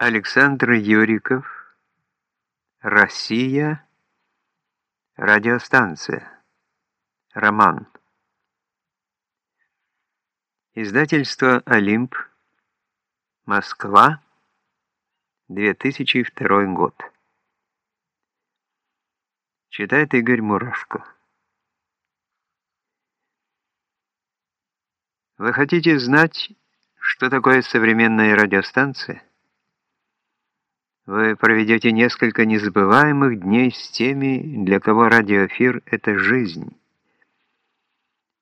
Александр Юриков. Россия. Радиостанция. Роман. Издательство «Олимп». Москва. 2002 год. Читает Игорь Мурашко. Вы хотите знать, что такое современная радиостанция? Вы проведете несколько незабываемых дней с теми, для кого радиоэфир — это жизнь.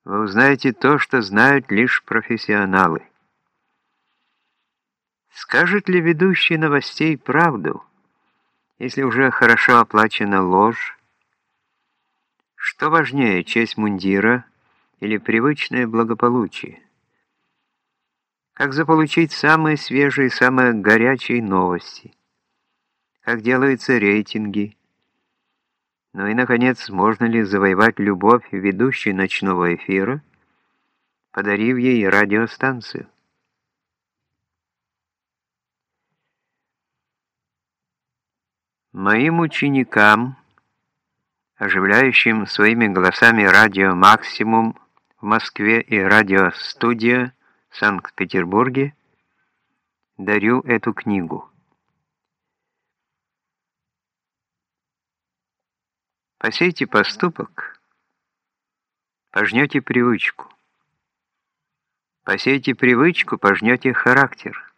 Вы узнаете то, что знают лишь профессионалы. Скажет ли ведущий новостей правду, если уже хорошо оплачена ложь? Что важнее, честь мундира или привычное благополучие? Как заполучить самые свежие, самые горячие новости? Как делаются рейтинги. Ну и, наконец, можно ли завоевать любовь ведущей ночного эфира, подарив ей радиостанцию? Моим ученикам, оживляющим своими голосами радио «Максимум» в Москве и радиостудия в Санкт-Петербурге, дарю эту книгу. Посейте поступок, пожнете привычку. Посейте привычку, пожнете характер.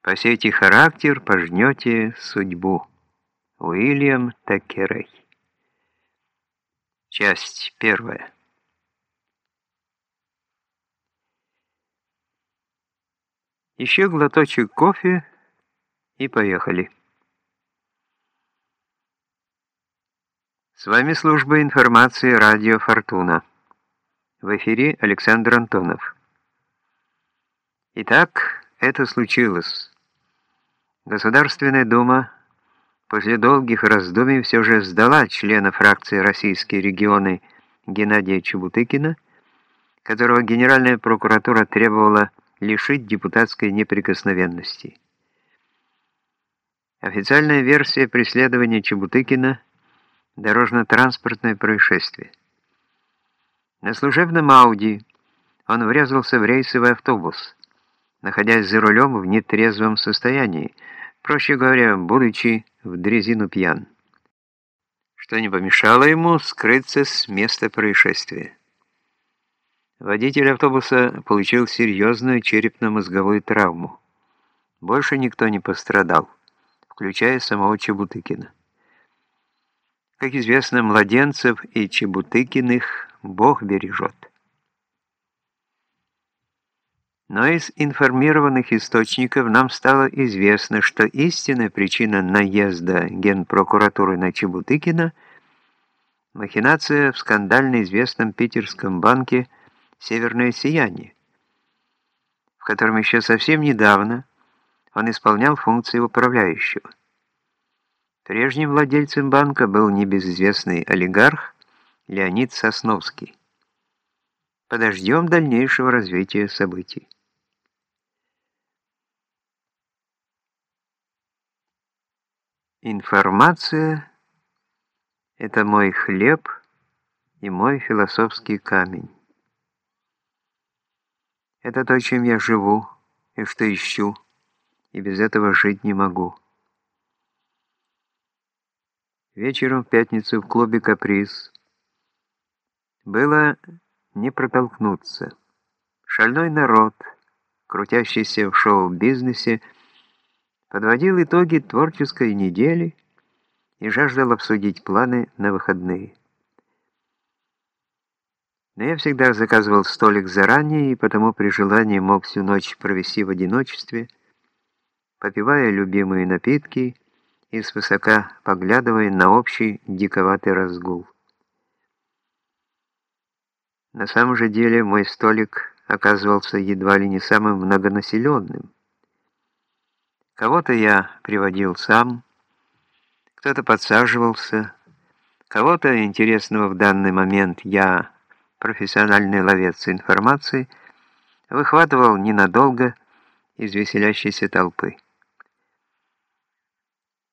Посейте характер, пожнете судьбу. Уильям Такерей. Часть первая. Еще глоточек кофе и поехали. С вами служба информации «Радио Фортуна». В эфире Александр Антонов. Итак, это случилось. Государственная дума после долгих раздумий все же сдала члена фракции «Российские регионы» Геннадия Чебутыкина, которого Генеральная прокуратура требовала лишить депутатской неприкосновенности. Официальная версия преследования Чебутыкина – дорожно-транспортное происшествие. На служебном Ауди он врезался в рейсовый автобус, находясь за рулем в нетрезвом состоянии, проще говоря, будучи в дрезину пьян, что не помешало ему скрыться с места происшествия. Водитель автобуса получил серьезную черепно-мозговую травму. Больше никто не пострадал, включая самого Чебутыкина. Как известно, младенцев и Чебутыкиных Бог бережет. Но из информированных источников нам стало известно, что истинная причина наезда Генпрокуратуры на Чебутыкина – махинация в скандально известном питерском банке «Северное сияние», в котором еще совсем недавно он исполнял функции управляющего. Прежним владельцем банка был небезызвестный олигарх Леонид Сосновский. Подождем дальнейшего развития событий. Информация — это мой хлеб и мой философский камень. Это то, чем я живу и что ищу, и без этого жить не могу. Вечером в пятницу в клубе «Каприз» было не протолкнуться. Шальной народ, крутящийся в шоу-бизнесе, подводил итоги творческой недели и жаждал обсудить планы на выходные. Но я всегда заказывал столик заранее, и потому при желании мог всю ночь провести в одиночестве, попивая любимые напитки и свысока поглядывая на общий диковатый разгул. На самом же деле мой столик оказывался едва ли не самым многонаселенным. Кого-то я приводил сам, кто-то подсаживался, кого-то интересного в данный момент я, профессиональный ловец информации, выхватывал ненадолго из веселящейся толпы.